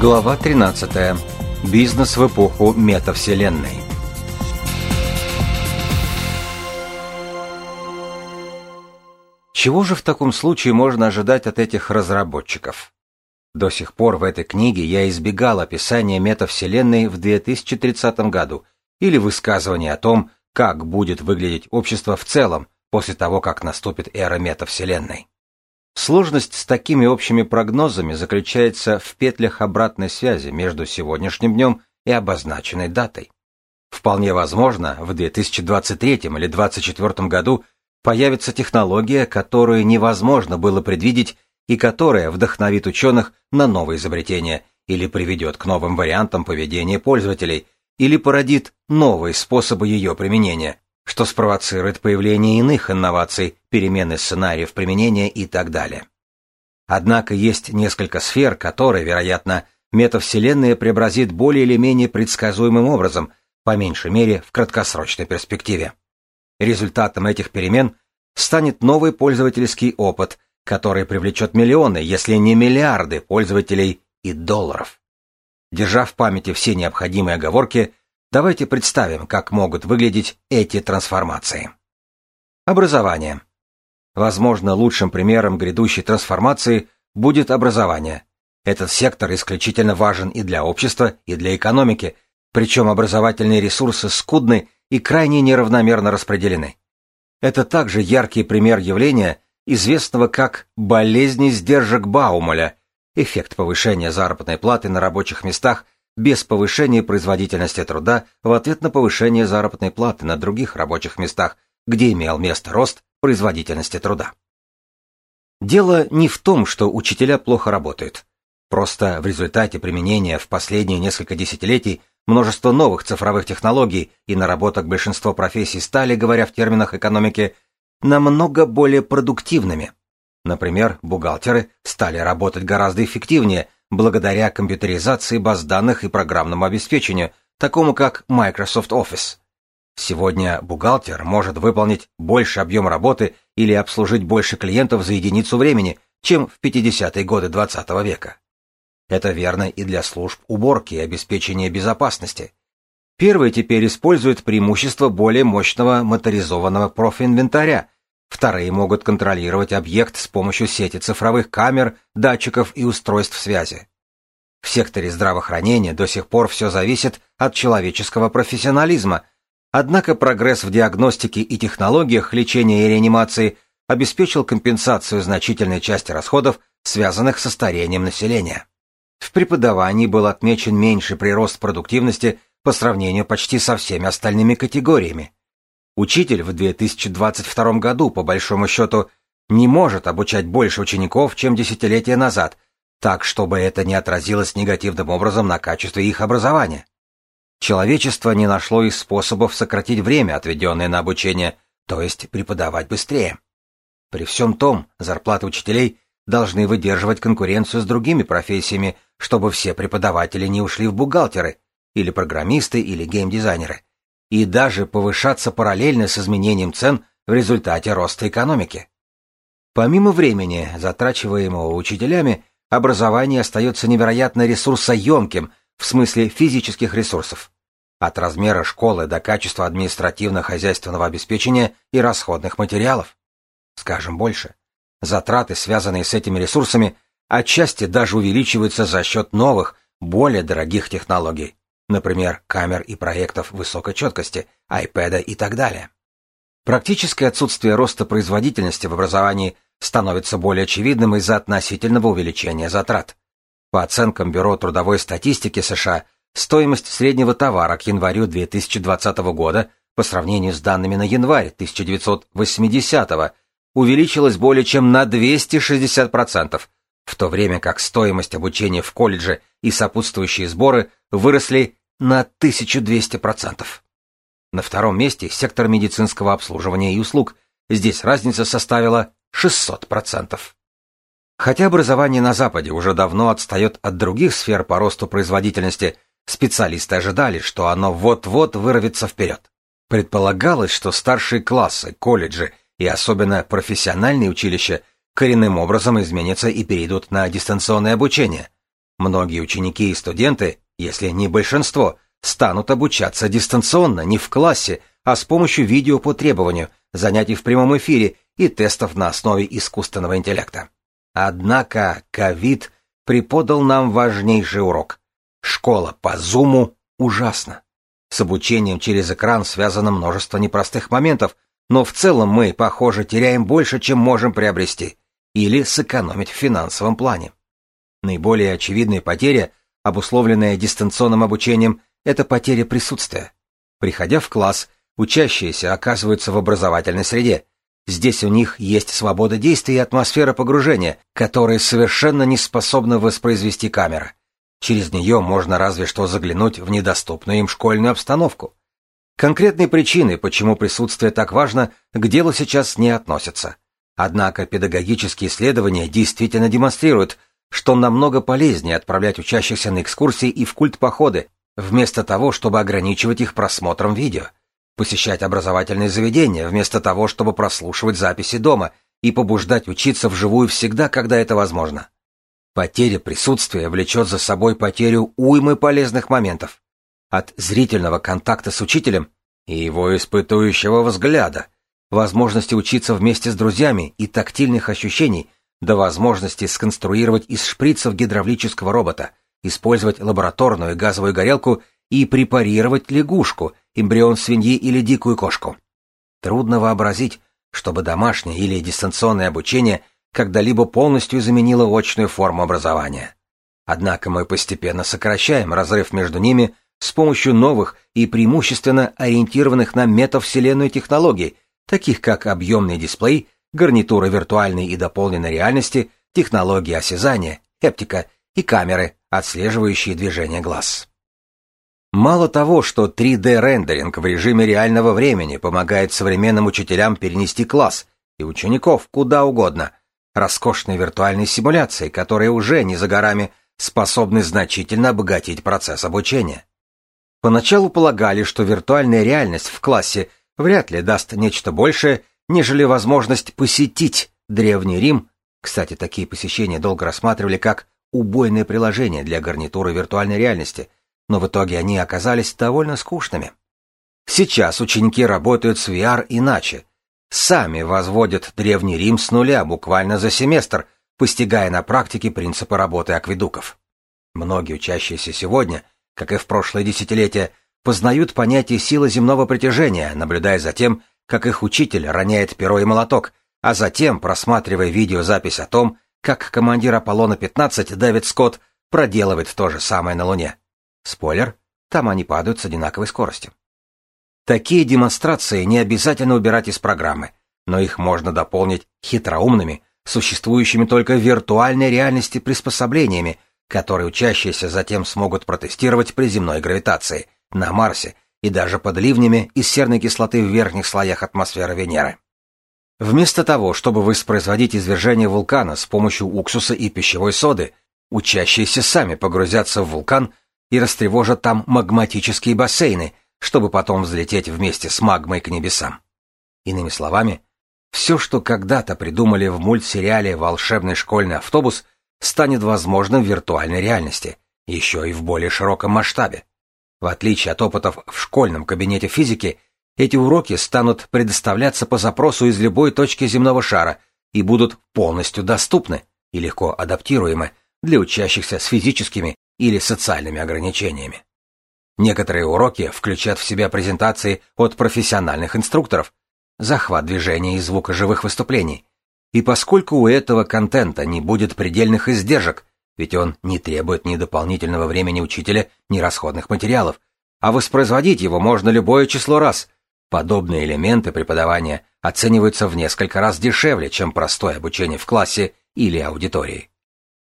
Глава 13. Бизнес в эпоху метавселенной. Чего же в таком случае можно ожидать от этих разработчиков? До сих пор в этой книге я избегал описания метавселенной в 2030 году или высказывания о том, как будет выглядеть общество в целом после того, как наступит эра метавселенной. Сложность с такими общими прогнозами заключается в петлях обратной связи между сегодняшним днем и обозначенной датой. Вполне возможно, в 2023 или 2024 году появится технология, которую невозможно было предвидеть и которая вдохновит ученых на новые изобретения или приведет к новым вариантам поведения пользователей, или породит новые способы ее применения, что спровоцирует появление иных инноваций, перемены сценариев применения и так далее. Однако есть несколько сфер, которые, вероятно, метавселенная преобразит более или менее предсказуемым образом, по меньшей мере в краткосрочной перспективе. Результатом этих перемен станет новый пользовательский опыт, который привлечет миллионы, если не миллиарды пользователей и долларов. Держа в памяти все необходимые оговорки, Давайте представим, как могут выглядеть эти трансформации. Образование. Возможно, лучшим примером грядущей трансформации будет образование. Этот сектор исключительно важен и для общества, и для экономики, причем образовательные ресурсы скудны и крайне неравномерно распределены. Это также яркий пример явления, известного как болезнь сдержек Баумоля, эффект повышения заработной платы на рабочих местах – без повышения производительности труда в ответ на повышение заработной платы на других рабочих местах, где имел место рост производительности труда. Дело не в том, что учителя плохо работают. Просто в результате применения в последние несколько десятилетий множество новых цифровых технологий и наработок большинство профессий стали, говоря в терминах экономики, намного более продуктивными. Например, бухгалтеры стали работать гораздо эффективнее – благодаря компьютеризации баз данных и программному обеспечению, такому как Microsoft Office. Сегодня бухгалтер может выполнить больше объем работы или обслужить больше клиентов за единицу времени, чем в 50-е годы XX -го века. Это верно и для служб уборки и обеспечения безопасности. Первые теперь используют преимущество более мощного моторизованного профинвентаря, Вторые могут контролировать объект с помощью сети цифровых камер, датчиков и устройств связи. В секторе здравоохранения до сих пор все зависит от человеческого профессионализма, однако прогресс в диагностике и технологиях лечения и реанимации обеспечил компенсацию значительной части расходов, связанных со старением населения. В преподавании был отмечен меньший прирост продуктивности по сравнению почти со всеми остальными категориями. Учитель в 2022 году, по большому счету, не может обучать больше учеников, чем десятилетия назад, так, чтобы это не отразилось негативным образом на качестве их образования. Человечество не нашло и способов сократить время, отведенное на обучение, то есть преподавать быстрее. При всем том, зарплаты учителей должны выдерживать конкуренцию с другими профессиями, чтобы все преподаватели не ушли в бухгалтеры, или программисты, или геймдизайнеры и даже повышаться параллельно с изменением цен в результате роста экономики. Помимо времени, затрачиваемого учителями, образование остается невероятно ресурсоемким в смысле физических ресурсов. От размера школы до качества административно-хозяйственного обеспечения и расходных материалов. Скажем больше, затраты, связанные с этими ресурсами, отчасти даже увеличиваются за счет новых, более дорогих технологий например, камер и проектов высокой четкости, iPad и так далее. Практическое отсутствие роста производительности в образовании становится более очевидным из-за относительного увеличения затрат. По оценкам Бюро трудовой статистики США, стоимость среднего товара к январю 2020 года по сравнению с данными на январь 1980 увеличилась более чем на 260%, в то время как стоимость обучения в колледже и сопутствующие сборы выросли на 1200%. На втором месте сектор медицинского обслуживания и услуг. Здесь разница составила 600%. Хотя образование на Западе уже давно отстает от других сфер по росту производительности, специалисты ожидали, что оно вот-вот вырвется вперед. Предполагалось, что старшие классы, колледжи и особенно профессиональные училища коренным образом изменятся и перейдут на дистанционное обучение – Многие ученики и студенты, если не большинство, станут обучаться дистанционно, не в классе, а с помощью видео по требованию, занятий в прямом эфире и тестов на основе искусственного интеллекта. Однако ковид преподал нам важнейший урок. Школа по зуму ужасна. С обучением через экран связано множество непростых моментов, но в целом мы, похоже, теряем больше, чем можем приобрести, или сэкономить в финансовом плане. Наиболее очевидная потеря, обусловленная дистанционным обучением, это потеря присутствия. Приходя в класс, учащиеся оказываются в образовательной среде. Здесь у них есть свобода действий и атмосфера погружения, которые совершенно не способна воспроизвести камера. Через нее можно разве что заглянуть в недоступную им школьную обстановку. Конкретные причины, почему присутствие так важно, к делу сейчас не относятся. Однако педагогические исследования действительно демонстрируют, что намного полезнее отправлять учащихся на экскурсии и в культ-походы, вместо того, чтобы ограничивать их просмотром видео, посещать образовательные заведения, вместо того, чтобы прослушивать записи дома и побуждать учиться вживую всегда, когда это возможно. Потеря присутствия влечет за собой потерю уймы полезных моментов. От зрительного контакта с учителем и его испытующего взгляда, возможности учиться вместе с друзьями и тактильных ощущений до возможности сконструировать из шприцев гидравлического робота, использовать лабораторную газовую горелку и препарировать лягушку, эмбрион свиньи или дикую кошку. Трудно вообразить, чтобы домашнее или дистанционное обучение – когда-либо полностью заменила очную форму образования. Однако мы постепенно сокращаем разрыв между ними с помощью новых и преимущественно ориентированных на метавселенную технологий, таких как объемный дисплей, гарнитура виртуальной и дополненной реальности, технологии осязания, эптика и камеры, отслеживающие движение глаз. Мало того, что 3D-рендеринг в режиме реального времени помогает современным учителям перенести класс и учеников куда угодно, роскошной виртуальной симуляции, которые уже не за горами способны значительно обогатить процесс обучения. Поначалу полагали, что виртуальная реальность в классе вряд ли даст нечто большее, нежели возможность посетить Древний Рим. Кстати, такие посещения долго рассматривали как убойное приложение для гарнитуры виртуальной реальности, но в итоге они оказались довольно скучными. Сейчас ученики работают с VR иначе, сами возводят Древний Рим с нуля буквально за семестр, постигая на практике принципы работы акведуков. Многие учащиеся сегодня, как и в прошлое десятилетие, познают понятие силы земного притяжения, наблюдая за тем, как их учитель роняет перо и молоток, а затем просматривая видеозапись о том, как командир Аполлона-15 Дэвид Скотт проделывает то же самое на Луне. Спойлер, там они падают с одинаковой скоростью. Такие демонстрации не обязательно убирать из программы, но их можно дополнить хитроумными, существующими только в виртуальной реальности приспособлениями, которые учащиеся затем смогут протестировать при земной гравитации, на Марсе и даже под ливнями из серной кислоты в верхних слоях атмосферы Венеры. Вместо того, чтобы воспроизводить извержение вулкана с помощью уксуса и пищевой соды, учащиеся сами погрузятся в вулкан и растревожат там магматические бассейны, чтобы потом взлететь вместе с магмой к небесам. Иными словами, все, что когда-то придумали в мультсериале «Волшебный школьный автобус», станет возможным в виртуальной реальности, еще и в более широком масштабе. В отличие от опытов в школьном кабинете физики, эти уроки станут предоставляться по запросу из любой точки земного шара и будут полностью доступны и легко адаптируемы для учащихся с физическими или социальными ограничениями. Некоторые уроки включат в себя презентации от профессиональных инструкторов, захват движения и звука живых выступлений. И поскольку у этого контента не будет предельных издержек, ведь он не требует ни дополнительного времени учителя, ни расходных материалов, а воспроизводить его можно любое число раз, подобные элементы преподавания оцениваются в несколько раз дешевле, чем простое обучение в классе или аудитории.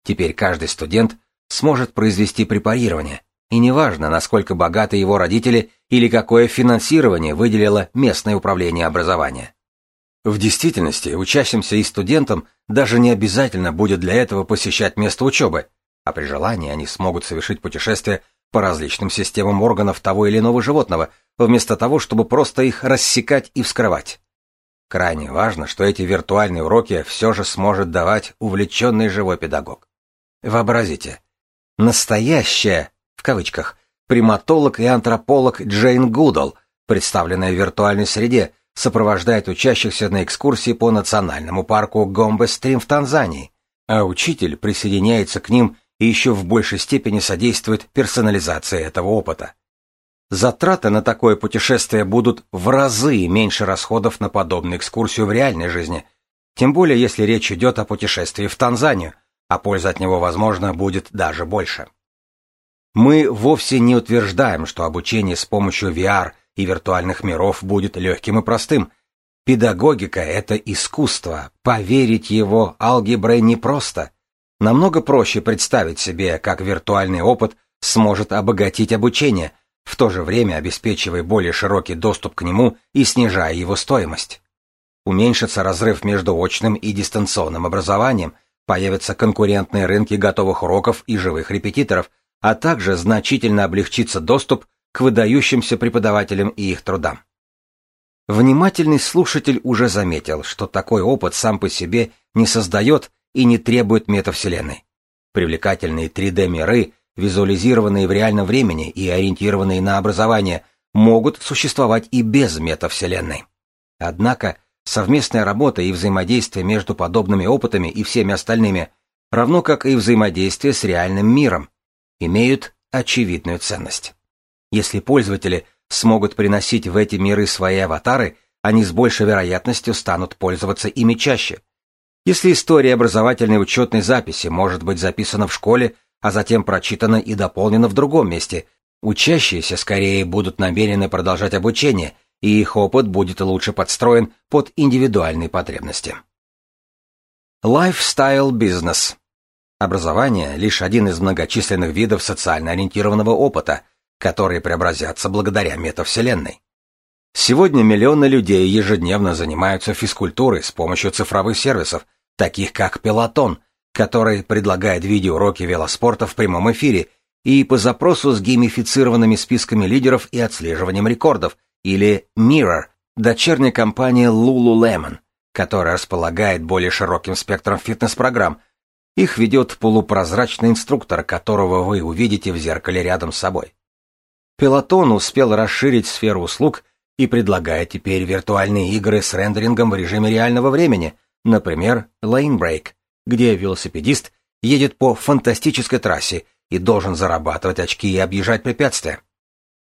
Теперь каждый студент сможет произвести препарирование, и неважно, насколько богаты его родители или какое финансирование выделило местное управление образования. В действительности, учащимся и студентам даже не обязательно будет для этого посещать место учебы, а при желании они смогут совершить путешествие по различным системам органов того или иного животного, вместо того, чтобы просто их рассекать и вскрывать. Крайне важно, что эти виртуальные уроки все же сможет давать увлеченный живой педагог. Вообразите, Настоящая, в кавычках, приматолог и антрополог Джейн Гудал, представленная в виртуальной среде, сопровождает учащихся на экскурсии по национальному парку Гомбе-Стрим в Танзании, а учитель присоединяется к ним и еще в большей степени содействует персонализации этого опыта. Затраты на такое путешествие будут в разы меньше расходов на подобную экскурсию в реальной жизни, тем более если речь идет о путешествии в Танзанию, а польза от него, возможно, будет даже больше. Мы вовсе не утверждаем, что обучение с помощью VR и виртуальных миров будет легким и простым. Педагогика — это искусство, поверить его алгеброй непросто. Намного проще представить себе, как виртуальный опыт сможет обогатить обучение, в то же время обеспечивая более широкий доступ к нему и снижая его стоимость. Уменьшится разрыв между очным и дистанционным образованием, появятся конкурентные рынки готовых уроков и живых репетиторов, а также значительно облегчится доступ к выдающимся преподавателям и их трудам. Внимательный слушатель уже заметил, что такой опыт сам по себе не создает и не требует метавселенной. Привлекательные 3D-миры, визуализированные в реальном времени и ориентированные на образование, могут существовать и без метавселенной. Однако совместная работа и взаимодействие между подобными опытами и всеми остальными, равно как и взаимодействие с реальным миром, имеют очевидную ценность. Если пользователи смогут приносить в эти миры свои аватары, они с большей вероятностью станут пользоваться ими чаще. Если история образовательной учетной записи может быть записана в школе, а затем прочитана и дополнена в другом месте, учащиеся скорее будут намерены продолжать обучение, и их опыт будет лучше подстроен под индивидуальные потребности. Lifestyle Business Образование – лишь один из многочисленных видов социально ориентированного опыта – которые преобразятся благодаря метавселенной. Сегодня миллионы людей ежедневно занимаются физкультурой с помощью цифровых сервисов, таких как Peloton, который предлагает видеоуроки велоспорта в прямом эфире и по запросу с геймифицированными списками лидеров и отслеживанием рекордов, или Mirror, дочерняя компания Lululemon, которая располагает более широким спектром фитнес-программ. Их ведет полупрозрачный инструктор, которого вы увидите в зеркале рядом с собой. Пелотон успел расширить сферу услуг и предлагает теперь виртуальные игры с рендерингом в режиме реального времени, например, Lane Break, где велосипедист едет по фантастической трассе и должен зарабатывать очки и объезжать препятствия.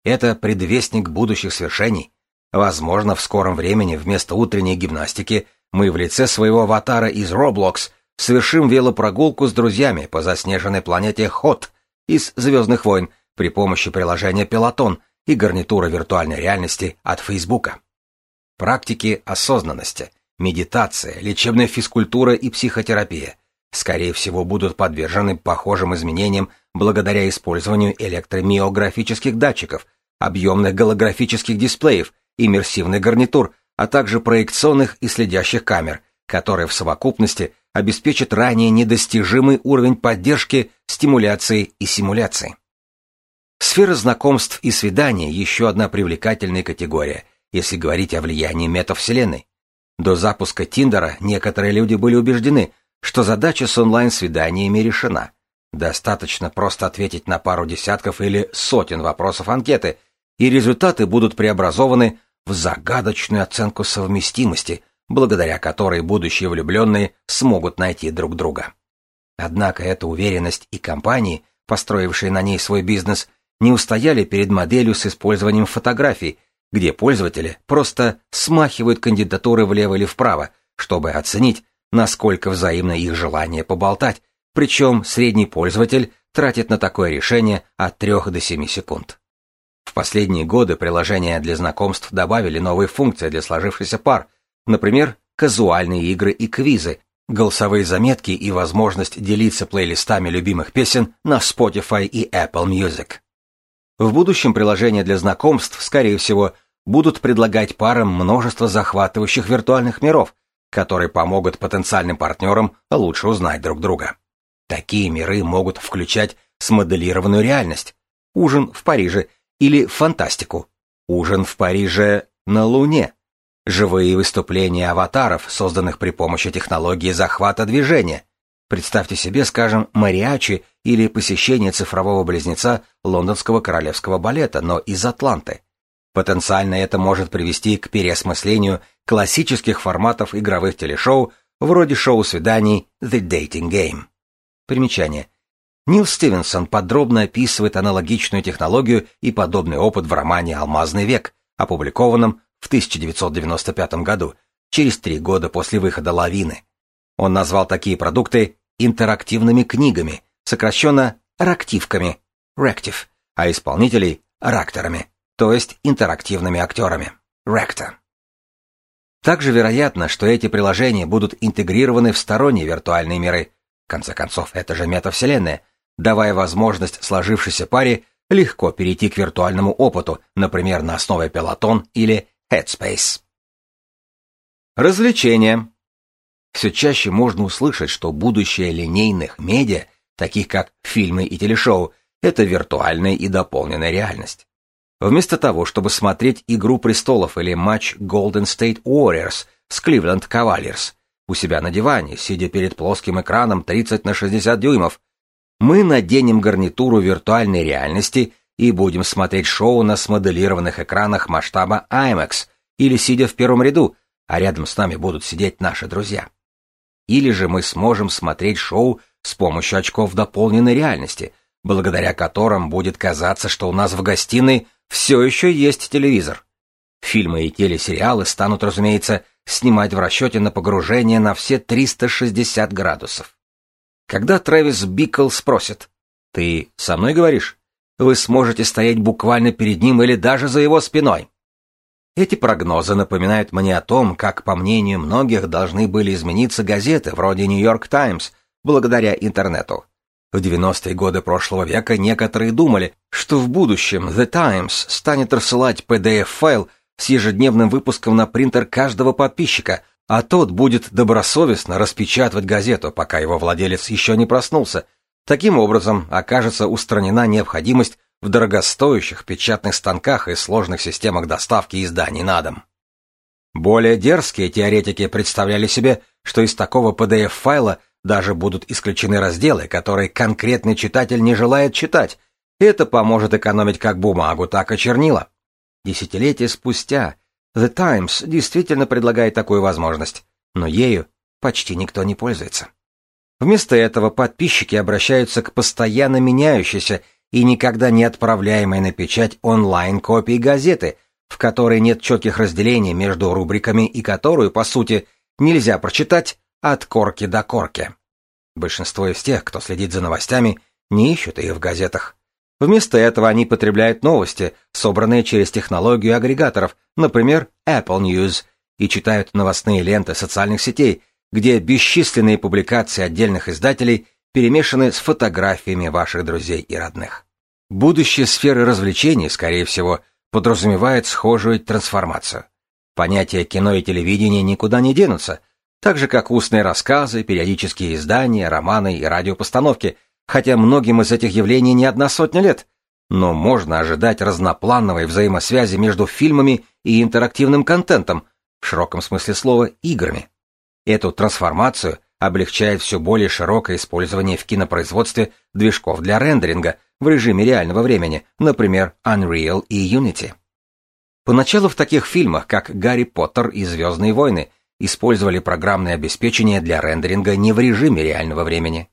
Это предвестник будущих свершений. Возможно, в скором времени вместо утренней гимнастики мы в лице своего аватара из Roblox совершим велопрогулку с друзьями по заснеженной планете Хот из «Звездных войн», при помощи приложения Peloton и гарнитура виртуальной реальности от Фейсбука. Практики осознанности, медитация, лечебная физкультура и психотерапия скорее всего будут подвержены похожим изменениям благодаря использованию электромиографических датчиков, объемных голографических дисплеев, иммерсивных гарнитур, а также проекционных и следящих камер, которые в совокупности обеспечат ранее недостижимый уровень поддержки, стимуляции и симуляции. Сфера знакомств и свиданий – еще одна привлекательная категория, если говорить о влиянии метавселенной. До запуска Тиндера некоторые люди были убеждены, что задача с онлайн-свиданиями решена. Достаточно просто ответить на пару десятков или сотен вопросов анкеты, и результаты будут преобразованы в загадочную оценку совместимости, благодаря которой будущие влюбленные смогут найти друг друга. Однако эта уверенность и компании, построившие на ней свой бизнес, не устояли перед моделью с использованием фотографий, где пользователи просто смахивают кандидатуры влево или вправо, чтобы оценить, насколько взаимно их желание поболтать, причем средний пользователь тратит на такое решение от 3 до 7 секунд. В последние годы приложения для знакомств добавили новые функции для сложившихся пар, например, казуальные игры и квизы, голосовые заметки и возможность делиться плейлистами любимых песен на Spotify и Apple Music. В будущем приложения для знакомств, скорее всего, будут предлагать парам множество захватывающих виртуальных миров, которые помогут потенциальным партнерам лучше узнать друг друга. Такие миры могут включать смоделированную реальность, ужин в Париже или фантастику, ужин в Париже на Луне, живые выступления аватаров, созданных при помощи технологии захвата движения, Представьте себе, скажем, мариачи или посещение цифрового близнеца лондонского королевского балета, но из Атланты. Потенциально это может привести к переосмыслению классических форматов игровых телешоу вроде шоу-свиданий The Dating Game. Примечание. Нил Стивенсон подробно описывает аналогичную технологию и подобный опыт в романе «Алмазный век», опубликованном в 1995 году, через три года после выхода «Лавины». Он назвал такие продукты интерактивными книгами, сокращенно рактивками, Rective, а исполнителей — ракторами, то есть интерактивными актерами, Rector. Также вероятно, что эти приложения будут интегрированы в сторонние виртуальные миры. В конце концов, это же метавселенная, давая возможность сложившейся паре легко перейти к виртуальному опыту, например, на основе Peloton или Headspace. Развлечения. Все чаще можно услышать, что будущее линейных медиа, таких как фильмы и телешоу, это виртуальная и дополненная реальность. Вместо того, чтобы смотреть «Игру престолов» или матч Golden State Warriors с Cleveland Cavaliers у себя на диване, сидя перед плоским экраном 30 на 60 дюймов, мы наденем гарнитуру виртуальной реальности и будем смотреть шоу на смоделированных экранах масштаба IMAX или сидя в первом ряду, а рядом с нами будут сидеть наши друзья. Или же мы сможем смотреть шоу с помощью очков дополненной реальности, благодаря которым будет казаться, что у нас в гостиной все еще есть телевизор. Фильмы и телесериалы станут, разумеется, снимать в расчете на погружение на все 360 градусов. Когда Трэвис Бикл спросит «Ты со мной говоришь?» Вы сможете стоять буквально перед ним или даже за его спиной. Эти прогнозы напоминают мне о том, как, по мнению многих, должны были измениться газеты вроде «Нью-Йорк Таймс» благодаря интернету. В 90-е годы прошлого века некоторые думали, что в будущем The Times станет рассылать PDF-файл с ежедневным выпуском на принтер каждого подписчика, а тот будет добросовестно распечатывать газету, пока его владелец еще не проснулся. Таким образом, окажется устранена необходимость в дорогостоящих печатных станках и сложных системах доставки изданий на дом. Более дерзкие теоретики представляли себе, что из такого PDF-файла даже будут исключены разделы, которые конкретный читатель не желает читать, это поможет экономить как бумагу, так и чернила. Десятилетия спустя The Times действительно предлагает такую возможность, но ею почти никто не пользуется. Вместо этого подписчики обращаются к постоянно меняющейся и никогда не отправляемой на печать онлайн-копии газеты, в которой нет четких разделений между рубриками и которую, по сути, нельзя прочитать от корки до корки. Большинство из тех, кто следит за новостями, не ищут их в газетах. Вместо этого они потребляют новости, собранные через технологию агрегаторов, например, Apple News, и читают новостные ленты социальных сетей, где бесчисленные публикации отдельных издателей перемешаны с фотографиями ваших друзей и родных. Будущее сферы развлечений, скорее всего, подразумевает схожую трансформацию. Понятия кино и телевидения никуда не денутся, так же как устные рассказы, периодические издания, романы и радиопостановки, хотя многим из этих явлений не одна сотня лет, но можно ожидать разноплановой взаимосвязи между фильмами и интерактивным контентом, в широком смысле слова, играми. Эту трансформацию облегчает все более широкое использование в кинопроизводстве движков для рендеринга в режиме реального времени, например, Unreal и Unity. Поначалу в таких фильмах, как «Гарри Поттер» и «Звездные войны», использовали программное обеспечение для рендеринга не в режиме реального времени.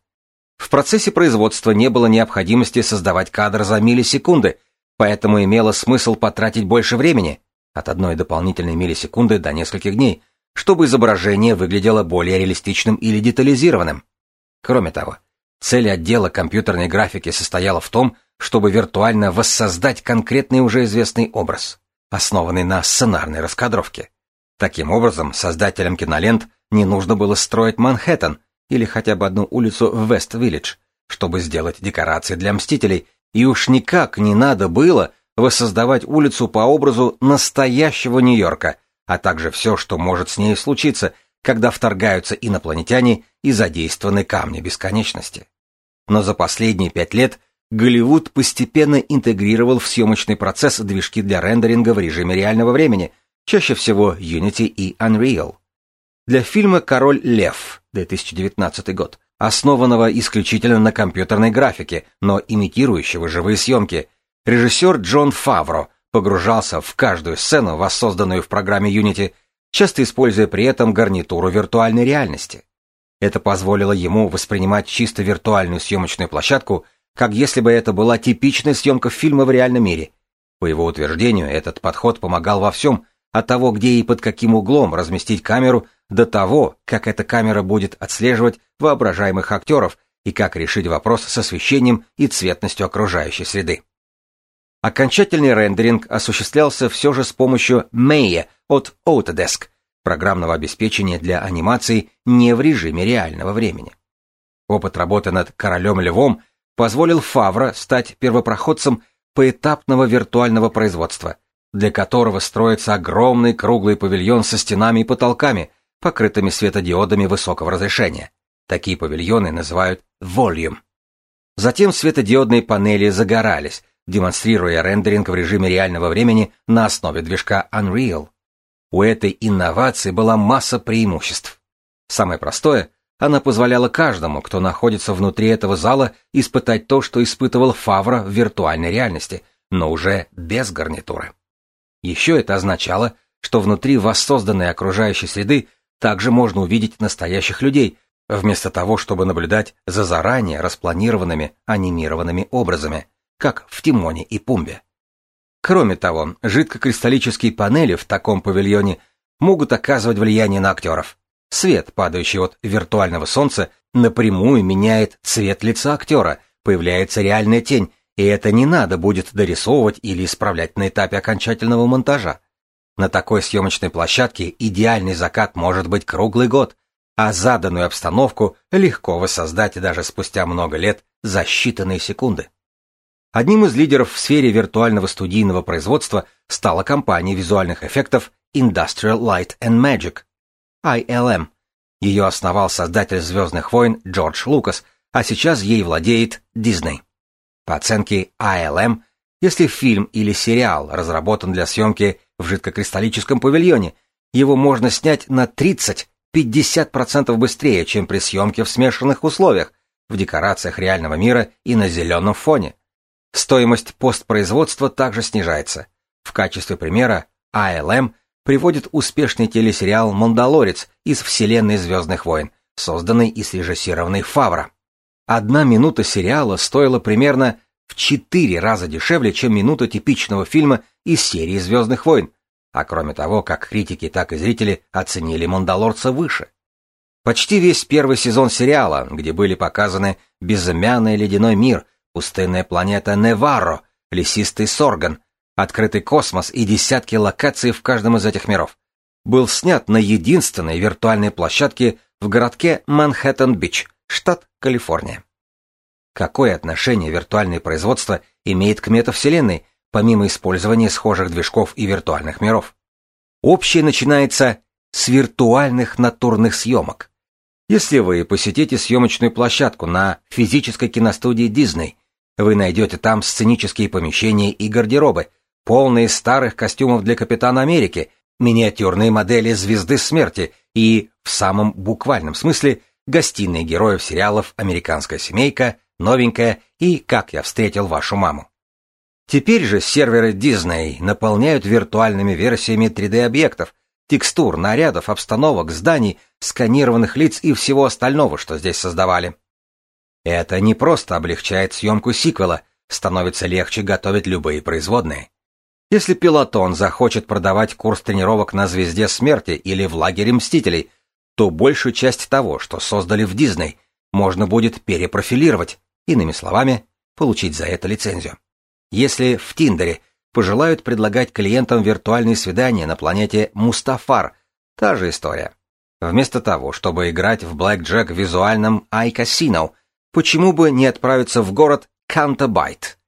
В процессе производства не было необходимости создавать кадр за миллисекунды, поэтому имело смысл потратить больше времени, от одной дополнительной миллисекунды до нескольких дней, чтобы изображение выглядело более реалистичным или детализированным. Кроме того, цель отдела компьютерной графики состояла в том, чтобы виртуально воссоздать конкретный уже известный образ, основанный на сценарной раскадровке. Таким образом, создателям кинолент не нужно было строить Манхэттен или хотя бы одну улицу в Вест-Виллидж, чтобы сделать декорации для Мстителей, и уж никак не надо было воссоздавать улицу по образу настоящего Нью-Йорка, а также все, что может с ней случиться, когда вторгаются инопланетяне и задействованы камни бесконечности. Но за последние пять лет Голливуд постепенно интегрировал в съемочный процесс движки для рендеринга в режиме реального времени, чаще всего Unity и Unreal. Для фильма «Король лев» 2019 год основанного исключительно на компьютерной графике, но имитирующего живые съемки, режиссер Джон Фавро погружался в каждую сцену, воссозданную в программе Unity, часто используя при этом гарнитуру виртуальной реальности. Это позволило ему воспринимать чисто виртуальную съемочную площадку, как если бы это была типичная съемка фильма в реальном мире. По его утверждению, этот подход помогал во всем, от того, где и под каким углом разместить камеру, до того, как эта камера будет отслеживать воображаемых актеров и как решить вопрос с освещением и цветностью окружающей среды. Окончательный рендеринг осуществлялся все же с помощью Maya от Autodesk, программного обеспечения для анимации не в режиме реального времени. Опыт работы над «Королем-львом» позволил Фавро стать первопроходцем поэтапного виртуального производства, для которого строится огромный круглый павильон со стенами и потолками, покрытыми светодиодами высокого разрешения. Такие павильоны называют volume. Затем светодиодные панели загорались, демонстрируя рендеринг в режиме реального времени на основе движка Unreal. У этой инновации была масса преимуществ. Самое простое, она позволяла каждому, кто находится внутри этого зала, испытать то, что испытывал Фавра в виртуальной реальности, но уже без гарнитуры. Еще это означало, что внутри воссозданной окружающей среды также можно увидеть настоящих людей, вместо того, чтобы наблюдать за заранее распланированными анимированными образами, как в Тимоне и Пумбе. Кроме того, жидкокристаллические панели в таком павильоне могут оказывать влияние на актеров. Свет, падающий от виртуального солнца, напрямую меняет цвет лица актера, появляется реальная тень, и это не надо будет дорисовывать или исправлять на этапе окончательного монтажа. На такой съемочной площадке идеальный закат может быть круглый год, а заданную обстановку легко воссоздать даже спустя много лет за считанные секунды. Одним из лидеров в сфере виртуального студийного производства стала компания визуальных эффектов Industrial Light and Magic, ILM. Ее основал создатель «Звездных войн» Джордж Лукас, а сейчас ей владеет Disney. По оценке ILM, если фильм или сериал разработан для съемки в жидкокристаллическом павильоне, его можно снять на 30-50% быстрее, чем при съемке в смешанных условиях, в декорациях реального мира и на зеленом фоне. Стоимость постпроизводства также снижается. В качестве примера ALM приводит успешный телесериал «Мандалорец» из вселенной «Звездных войн», созданный и срежиссированный Фавро. Одна минута сериала стоила примерно в четыре раза дешевле, чем минута типичного фильма из серии «Звездных войн», а кроме того, как критики, так и зрители оценили «Мандалорца» выше. Почти весь первый сезон сериала, где были показаны безымянный ледяной мир, пустынная планета Неварро, лесистый Сорган, открытый космос и десятки локаций в каждом из этих миров. Был снят на единственной виртуальной площадке в городке Манхэттен-Бич, штат Калифорния. Какое отношение виртуальное производство имеет к метавселенной, помимо использования схожих движков и виртуальных миров? Общее начинается с виртуальных натурных съемок. Если вы посетите съемочную площадку на физической киностудии Disney вы найдете там сценические помещения и гардеробы, полные старых костюмов для Капитана Америки, миниатюрные модели Звезды Смерти и, в самом буквальном смысле, гостиные героев сериалов «Американская семейка», «Новенькая» и «Как я встретил вашу маму». Теперь же серверы Disney наполняют виртуальными версиями 3D-объектов, текстур, нарядов, обстановок, зданий, сканированных лиц и всего остального, что здесь создавали. Это не просто облегчает съемку сиквела, становится легче готовить любые производные. Если пилотон захочет продавать курс тренировок на Звезде Смерти или в лагере Мстителей, то большую часть того, что создали в Дисней, можно будет перепрофилировать, иными словами, получить за это лицензию. Если в Тиндере пожелают предлагать клиентам виртуальные свидания на планете Мустафар, та же история. Вместо того, чтобы играть в блэкджек в визуальном iCasino – Почему бы не отправиться в город Канто-Байт?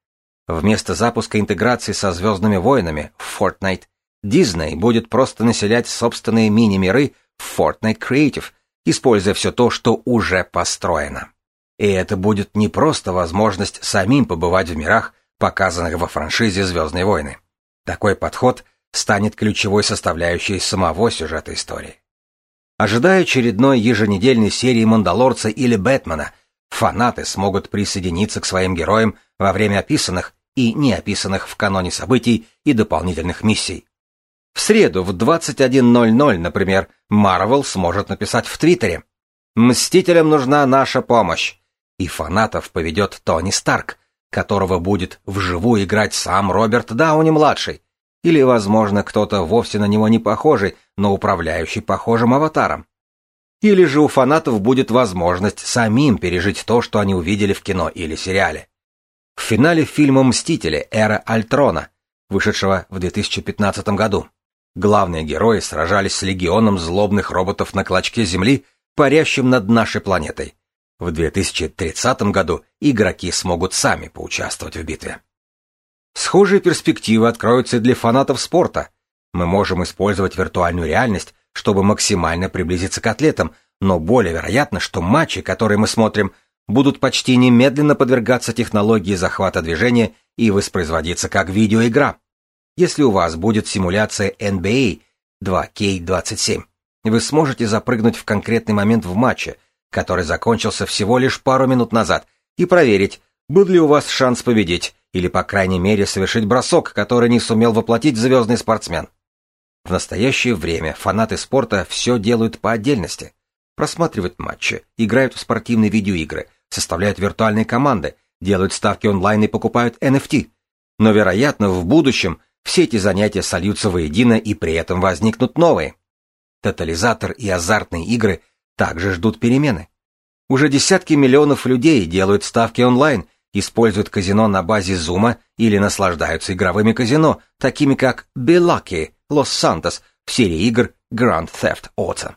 Вместо запуска интеграции со Звездными войнами в Fortnite, Disney будет просто населять собственные мини-миры в Fortnite Creative, используя все то, что уже построено. И это будет не просто возможность самим побывать в мирах, показанных во франшизе «Звездные войны». Такой подход станет ключевой составляющей самого сюжета истории. Ожидая очередной еженедельной серии «Мандалорца» или «Бэтмена», фанаты смогут присоединиться к своим героям во время описанных и не описанных в каноне событий и дополнительных миссий. В среду в 21.00, например, Марвел сможет написать в Твиттере «Мстителям нужна наша помощь», и фанатов поведет Тони Старк, которого будет вживую играть сам Роберт Дауни-младший, или, возможно, кто-то вовсе на него не похожий, но управляющий похожим аватаром. Или же у фанатов будет возможность самим пережить то, что они увидели в кино или сериале. В финале фильма «Мстители. Эра Альтрона», вышедшего в 2015 году, главные герои сражались с легионом злобных роботов на клочке Земли, парящим над нашей планетой. В 2030 году игроки смогут сами поучаствовать в битве. Схожие перспективы откроются и для фанатов спорта. Мы можем использовать виртуальную реальность, чтобы максимально приблизиться к атлетам, но более вероятно, что матчи, которые мы смотрим, будут почти немедленно подвергаться технологии захвата движения и воспроизводиться как видеоигра. Если у вас будет симуляция NBA 2K27, вы сможете запрыгнуть в конкретный момент в матче, который закончился всего лишь пару минут назад, и проверить, был ли у вас шанс победить, или, по крайней мере, совершить бросок, который не сумел воплотить звездный спортсмен. В настоящее время фанаты спорта все делают по отдельности. Просматривают матчи, играют в спортивные видеоигры, составляют виртуальные команды, делают ставки онлайн и покупают NFT. Но, вероятно, в будущем все эти занятия сольются воедино и при этом возникнут новые. Тотализатор и азартные игры также ждут перемены. Уже десятки миллионов людей делают ставки онлайн, используют казино на базе Зума или наслаждаются игровыми казино, такими как Белаки, Лос Сантос в серии игр Grand Theft Auto.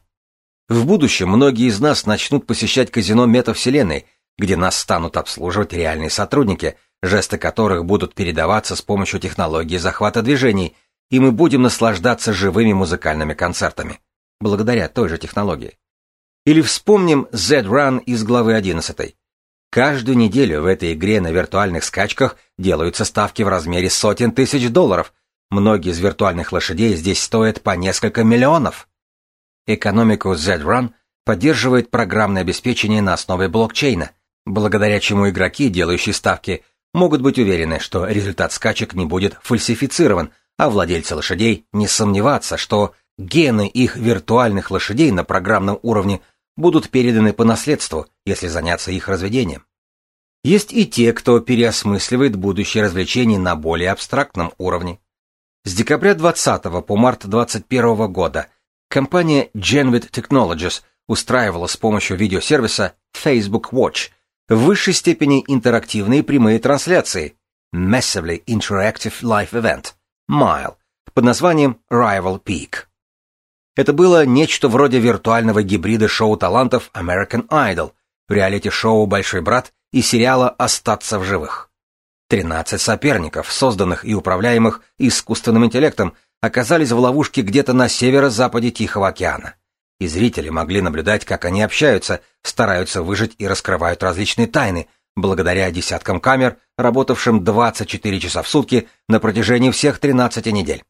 В будущем многие из нас начнут посещать казино метавселенной, где нас станут обслуживать реальные сотрудники, жесты которых будут передаваться с помощью технологии захвата движений, и мы будем наслаждаться живыми музыкальными концертами, благодаря той же технологии. Или вспомним Z-Run из главы 11. Каждую неделю в этой игре на виртуальных скачках делаются ставки в размере сотен тысяч долларов. Многие из виртуальных лошадей здесь стоят по несколько миллионов. Экономику Z-Run поддерживает программное обеспечение на основе блокчейна, благодаря чему игроки, делающие ставки, могут быть уверены, что результат скачек не будет фальсифицирован, а владельцы лошадей не сомневаться, что гены их виртуальных лошадей на программном уровне будут переданы по наследству, если заняться их разведением. Есть и те, кто переосмысливает будущее развлечений на более абстрактном уровне. С декабря 20 по март 21 года компания Genvid Technologies устраивала с помощью видеосервиса Facebook Watch в высшей степени интерактивные прямые трансляции Massively Interactive Live Event MILE под названием Rival Peak. Это было нечто вроде виртуального гибрида шоу талантов American Idol, реалити-шоу «Большой брат» и сериала «Остаться в живых». 13 соперников, созданных и управляемых искусственным интеллектом, оказались в ловушке где-то на северо-западе Тихого океана. И зрители могли наблюдать, как они общаются, стараются выжить и раскрывают различные тайны, благодаря десяткам камер, работавшим 24 часа в сутки на протяжении всех 13 недель.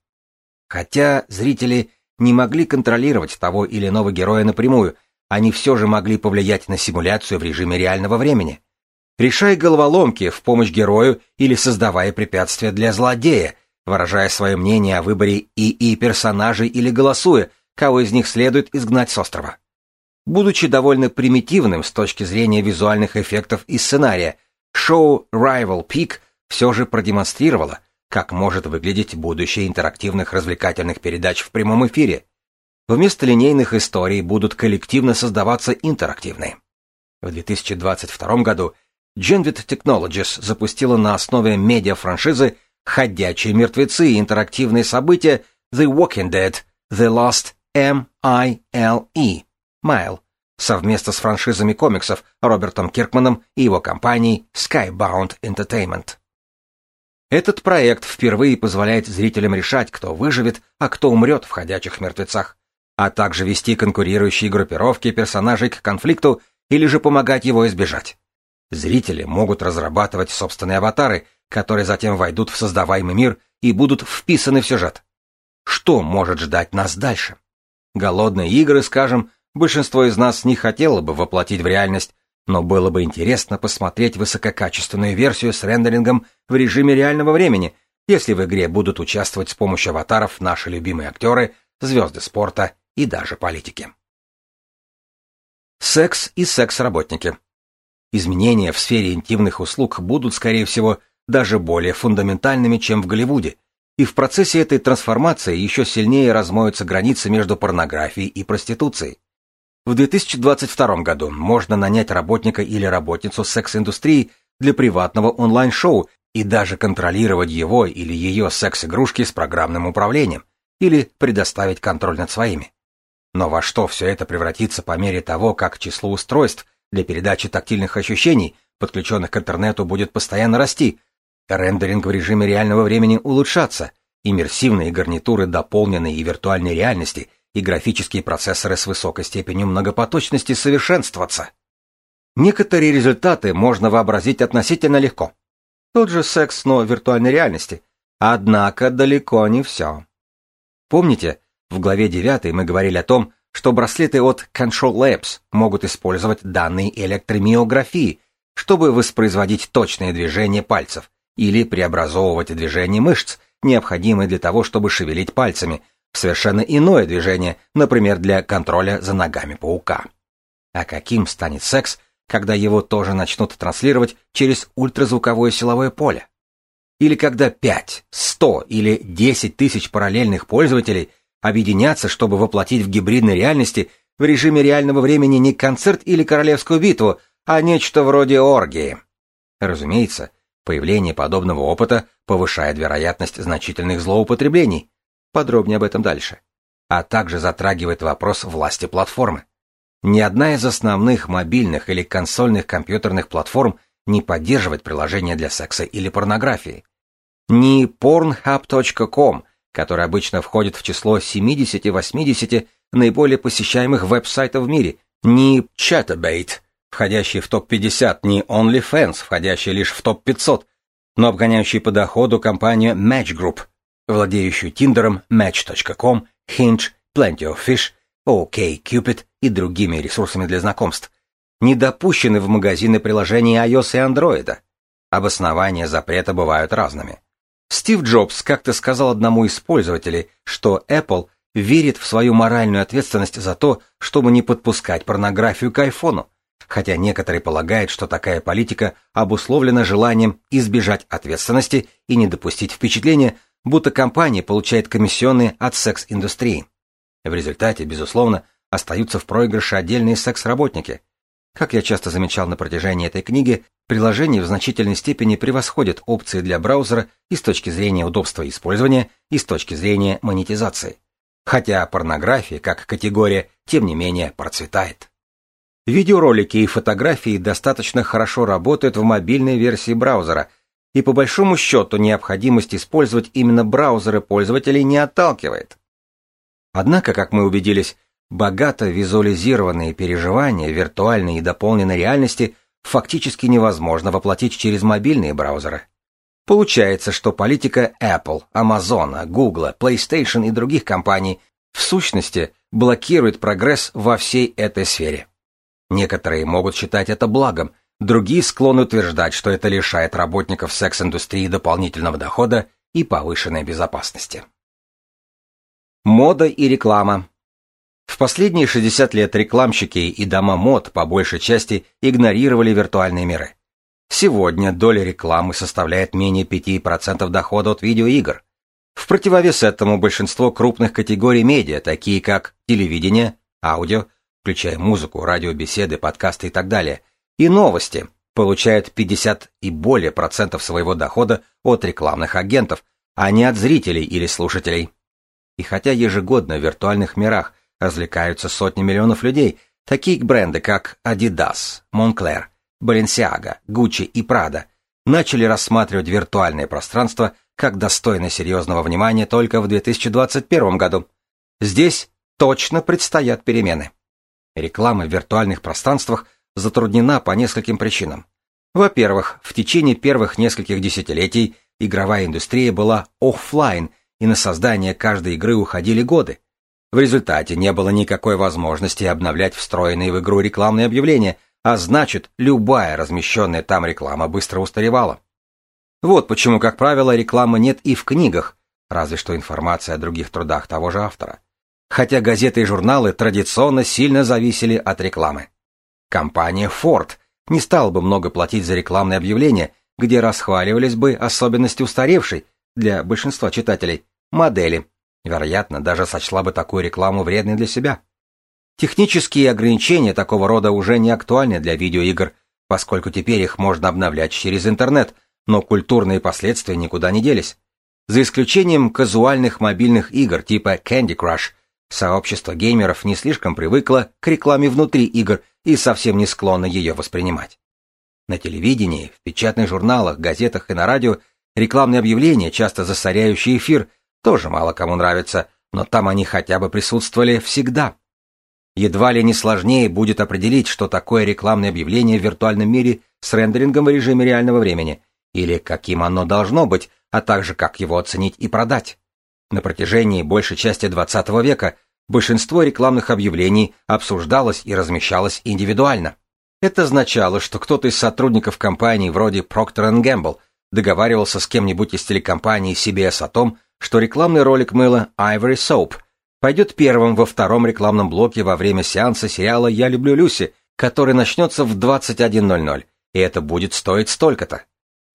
Хотя зрители не могли контролировать того или иного героя напрямую, они все же могли повлиять на симуляцию в режиме реального времени. Решая головоломки в помощь герою или создавая препятствия для злодея, выражая свое мнение о выборе ИИ персонажей или голосуя, кого из них следует изгнать с острова. Будучи довольно примитивным с точки зрения визуальных эффектов и сценария, шоу Rival Peak все же продемонстрировало, как может выглядеть будущее интерактивных развлекательных передач в прямом эфире. Вместо линейных историй будут коллективно создаваться интерактивные. В 2022 году Genvid Technologies запустила на основе медиа-франшизы «Ходячие мертвецы» и интерактивные события The Walking Dead The Last M.I.L.E. Mile совместно с франшизами комиксов Робертом Киркманом и его компанией Skybound Entertainment. Этот проект впервые позволяет зрителям решать, кто выживет, а кто умрет в ходячих мертвецах, а также вести конкурирующие группировки персонажей к конфликту или же помогать его избежать. Зрители могут разрабатывать собственные аватары, которые затем войдут в создаваемый мир и будут вписаны в сюжет. Что может ждать нас дальше? Голодные игры, скажем, большинство из нас не хотело бы воплотить в реальность, но было бы интересно посмотреть высококачественную версию с рендерингом в режиме реального времени, если в игре будут участвовать с помощью аватаров наши любимые актеры, звезды спорта и даже политики. Секс и секс-работники. Изменения в сфере интимных услуг будут, скорее всего, даже более фундаментальными, чем в Голливуде, и в процессе этой трансформации еще сильнее размоются границы между порнографией и проституцией. В 2022 году можно нанять работника или работницу секс-индустрии для приватного онлайн-шоу и даже контролировать его или ее секс-игрушки с программным управлением, или предоставить контроль над своими. Но во что все это превратится по мере того, как число устройств для передачи тактильных ощущений, подключенных к интернету, будет постоянно расти, рендеринг в режиме реального времени улучшаться, иммерсивные гарнитуры дополненной и виртуальной реальности и графические процессоры с высокой степенью многопоточности совершенствоваться. Некоторые результаты можно вообразить относительно легко. Тот же секс, но виртуальной реальности. Однако далеко не все. Помните, в главе 9 мы говорили о том, что браслеты от Control Labs могут использовать данные электромиографии, чтобы воспроизводить точные движения пальцев или преобразовывать движения мышц, необходимые для того, чтобы шевелить пальцами, в совершенно иное движение, например, для контроля за ногами паука. А каким станет секс, когда его тоже начнут транслировать через ультразвуковое силовое поле. Или когда 5, 100 или 10 тысяч параллельных пользователей объединятся, чтобы воплотить в гибридной реальности в режиме реального времени не концерт или королевскую битву, а нечто вроде оргии. Разумеется, появление подобного опыта повышает вероятность значительных злоупотреблений. Подробнее об этом дальше. А также затрагивает вопрос власти платформы. Ни одна из основных мобильных или консольных компьютерных платформ не поддерживает приложения для секса или порнографии. Ни pornhub.com, который обычно входит в число 70-80 наиболее посещаемых веб-сайтов в мире, ни Chatabate, входящий в топ-50, ни OnlyFans, входящий лишь в топ-500, но обгоняющий по доходу компанию Match Group, владеющую Тиндером, Match.com, Hinge, Plenty of Fish, OkCupid и другими ресурсами для знакомств, не допущены в магазины приложений iOS и Android. Обоснования запрета бывают разными. Стив Джобс как-то сказал одному из пользователей, что Apple верит в свою моральную ответственность за то, чтобы не подпускать порнографию к айфону, хотя некоторые полагают, что такая политика обусловлена желанием избежать ответственности и не допустить впечатления, будто компания получает комиссионные от секс-индустрии. В результате, безусловно, остаются в проигрыше отдельные секс-работники. Как я часто замечал на протяжении этой книги, приложения в значительной степени превосходят опции для браузера и с точки зрения удобства использования, и с точки зрения монетизации. Хотя порнография, как категория, тем не менее процветает. Видеоролики и фотографии достаточно хорошо работают в мобильной версии браузера, и по большому счету необходимость использовать именно браузеры пользователей не отталкивает. Однако, как мы убедились, богато визуализированные переживания виртуальной и дополненной реальности фактически невозможно воплотить через мобильные браузеры. Получается, что политика Apple, Amazon, Google, PlayStation и других компаний в сущности блокирует прогресс во всей этой сфере. Некоторые могут считать это благом, другие склонны утверждать, что это лишает работников секс-индустрии дополнительного дохода и повышенной безопасности. Мода и реклама. В последние 60 лет рекламщики и дома мод по большей части игнорировали виртуальные миры. Сегодня доля рекламы составляет менее 5% дохода от видеоигр. В противовес этому большинство крупных категорий медиа, такие как телевидение, аудио, включая музыку, радиобеседы, подкасты и так далее, и новости, получают 50 и более процентов своего дохода от рекламных агентов, а не от зрителей или слушателей. И хотя ежегодно в виртуальных мирах развлекаются сотни миллионов людей, такие бренды, как Adidas, Moncler, Balenciaga, Gucci и Prada начали рассматривать виртуальное пространство как достойно серьезного внимания только в 2021 году. Здесь точно предстоят перемены. Реклама в виртуальных пространствах затруднена по нескольким причинам. Во-первых, в течение первых нескольких десятилетий игровая индустрия была офлайн и на создание каждой игры уходили годы. В результате не было никакой возможности обновлять встроенные в игру рекламные объявления, а значит, любая размещенная там реклама быстро устаревала. Вот почему, как правило, рекламы нет и в книгах, разве что информация о других трудах того же автора. Хотя газеты и журналы традиционно сильно зависели от рекламы. Компания Ford не стала бы много платить за рекламные объявления, где расхваливались бы особенности устаревшей, для большинства читателей, модели. Вероятно, даже сочла бы такую рекламу вредной для себя. Технические ограничения такого рода уже не актуальны для видеоигр, поскольку теперь их можно обновлять через интернет, но культурные последствия никуда не делись. За исключением казуальных мобильных игр типа Candy Crush, сообщество геймеров не слишком привыкло к рекламе внутри игр и совсем не склонно ее воспринимать. На телевидении, в печатных журналах, газетах и на радио рекламные объявления, часто засоряющие эфир, тоже мало кому нравятся, но там они хотя бы присутствовали всегда. Едва ли не сложнее будет определить, что такое рекламное объявление в виртуальном мире с рендерингом в режиме реального времени, или каким оно должно быть, а также как его оценить и продать. На протяжении большей части XX века большинство рекламных объявлений обсуждалось и размещалось индивидуально. Это означало, что кто-то из сотрудников компании вроде Procter Gamble договаривался с кем-нибудь из телекомпании CBS о том, что рекламный ролик мыла Ivory Soap пойдет первым во втором рекламном блоке во время сеанса сериала «Я люблю Люси», который начнется в 21.00, и это будет стоить столько-то.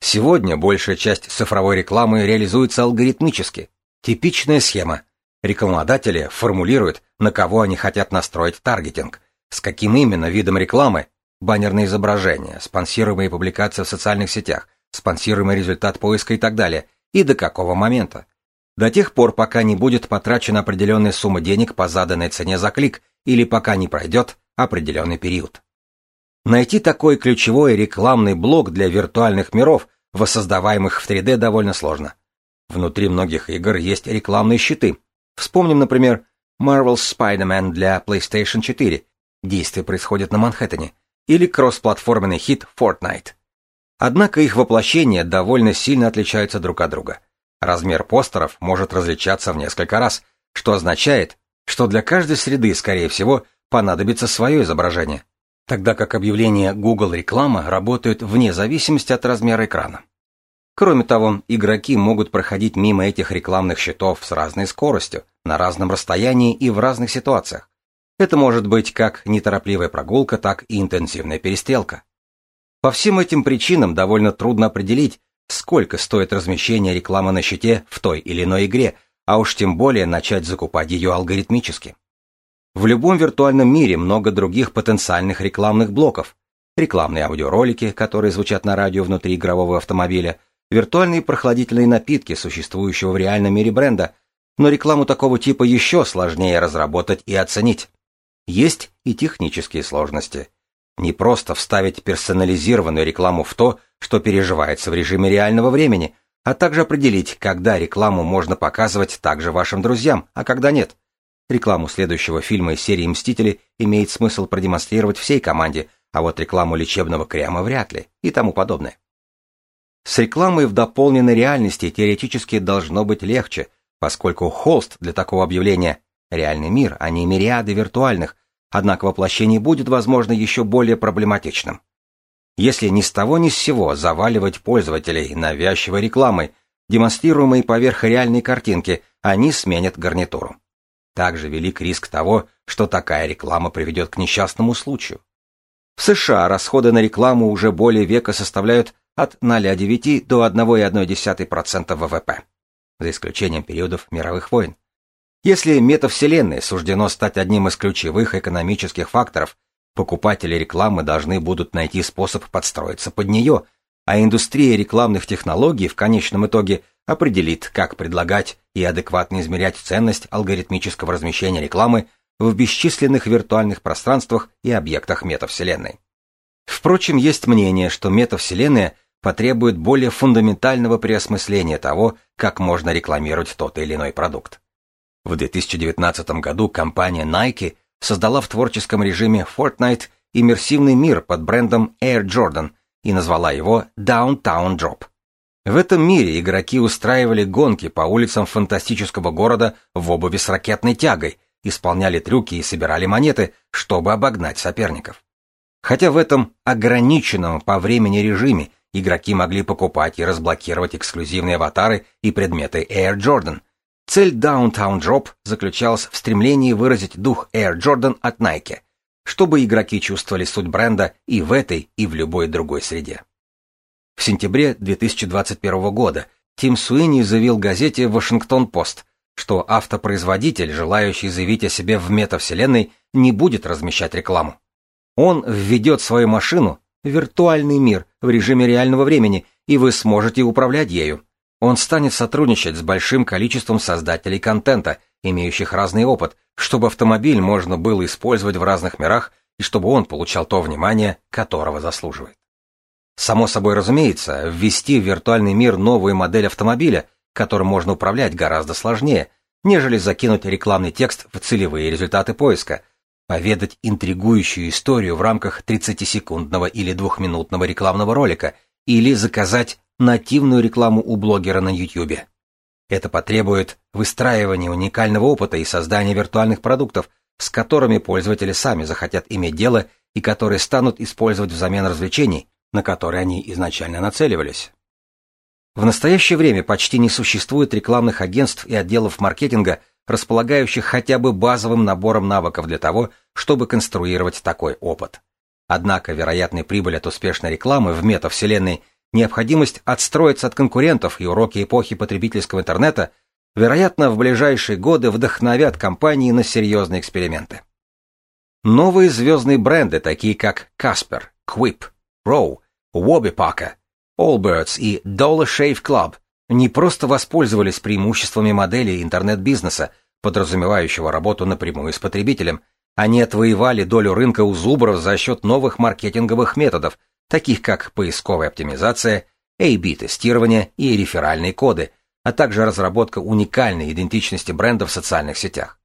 Сегодня большая часть цифровой рекламы реализуется алгоритмически. Типичная схема. Рекламодатели формулируют, на кого они хотят настроить таргетинг, с каким именно видом рекламы, баннерные изображения, спонсируемые публикации в социальных сетях, спонсируемый результат поиска и так далее, и до какого момента. До тех пор, пока не будет потрачена определенная сумма денег по заданной цене за клик, или пока не пройдет определенный период. Найти такой ключевой рекламный блок для виртуальных миров, воссоздаваемых в 3D, довольно сложно. Внутри многих игр есть рекламные щиты. Вспомним, например, Marvel's Spider-Man для PlayStation 4. Действие происходит на Манхэттене. Или кроссплатформенный хит Fortnite. Однако их воплощения довольно сильно отличаются друг от друга. Размер постеров может различаться в несколько раз, что означает, что для каждой среды, скорее всего, понадобится свое изображение, тогда как объявления Google реклама работают вне зависимости от размера экрана. Кроме того, игроки могут проходить мимо этих рекламных щитов с разной скоростью, на разном расстоянии и в разных ситуациях. Это может быть как неторопливая прогулка, так и интенсивная перестрелка. По всем этим причинам довольно трудно определить, сколько стоит размещение рекламы на щите в той или иной игре, а уж тем более начать закупать ее алгоритмически. В любом виртуальном мире много других потенциальных рекламных блоков. Рекламные аудиоролики, которые звучат на радио внутри игрового автомобиля, виртуальные прохладительные напитки, существующего в реальном мире бренда, но рекламу такого типа еще сложнее разработать и оценить. Есть и технические сложности – не просто вставить персонализированную рекламу в то, что переживается в режиме реального времени, а также определить, когда рекламу можно показывать также вашим друзьям, а когда нет. Рекламу следующего фильма из серии «Мстители» имеет смысл продемонстрировать всей команде, а вот рекламу лечебного крема вряд ли и тому подобное. С рекламой в дополненной реальности теоретически должно быть легче, поскольку холст для такого объявления – реальный мир, а не мириады виртуальных, Однако воплощение будет, возможно, еще более проблематичным. Если ни с того ни с сего заваливать пользователей навязчивой рекламой, демонстрируемой поверх реальной картинки, они сменят гарнитуру. Также велик риск того, что такая реклама приведет к несчастному случаю. В США расходы на рекламу уже более века составляют от 0,9 до 1,1% ВВП, за исключением периодов мировых войн. Если метавселенной суждено стать одним из ключевых экономических факторов, покупатели рекламы должны будут найти способ подстроиться под нее, а индустрия рекламных технологий в конечном итоге определит, как предлагать и адекватно измерять ценность алгоритмического размещения рекламы в бесчисленных виртуальных пространствах и объектах метавселенной. Впрочем, есть мнение, что метавселенная потребует более фундаментального переосмысления того, как можно рекламировать тот или иной продукт. В 2019 году компания Nike создала в творческом режиме Fortnite иммерсивный мир под брендом Air Jordan и назвала его Downtown Drop. В этом мире игроки устраивали гонки по улицам фантастического города в обуви с ракетной тягой, исполняли трюки и собирали монеты, чтобы обогнать соперников. Хотя в этом ограниченном по времени режиме игроки могли покупать и разблокировать эксклюзивные аватары и предметы Air Jordan, цель Downtown Drop заключалась в стремлении выразить дух Air Jordan от Nike, чтобы игроки чувствовали суть бренда и в этой, и в любой другой среде. В сентябре 2021 года Тим Суини заявил газете «Вашингтон-Пост», что автопроизводитель, желающий заявить о себе в метавселенной, не будет размещать рекламу. Он введет свою машину в виртуальный мир в режиме реального времени, и вы сможете управлять ею. Он станет сотрудничать с большим количеством создателей контента, имеющих разный опыт, чтобы автомобиль можно было использовать в разных мирах и чтобы он получал то внимание, которого заслуживает. Само собой разумеется, ввести в виртуальный мир новую модель автомобиля, которым можно управлять гораздо сложнее, нежели закинуть рекламный текст в целевые результаты поиска, поведать интригующую историю в рамках 30-секундного или двухминутного рекламного ролика или заказать нативную рекламу у блогера на YouTube. Это потребует выстраивания уникального опыта и создания виртуальных продуктов, с которыми пользователи сами захотят иметь дело и которые станут использовать взамен развлечений, на которые они изначально нацеливались. В настоящее время почти не существует рекламных агентств и отделов маркетинга, располагающих хотя бы базовым набором навыков для того, чтобы конструировать такой опыт. Однако вероятная прибыль от успешной рекламы в метавселенной, необходимость отстроиться от конкурентов и уроки эпохи потребительского интернета, вероятно, в ближайшие годы вдохновят компании на серьезные эксперименты. Новые звездные бренды, такие как Casper, Quip, Row, Wobby Parker, Allbirds и Dollar Shave Club не просто воспользовались преимуществами модели интернет-бизнеса, подразумевающего работу напрямую с потребителем, они отвоевали долю рынка у зубров за счет новых маркетинговых методов, таких как поисковая оптимизация, A-B-тестирование и реферальные коды, а также разработка уникальной идентичности бренда в социальных сетях.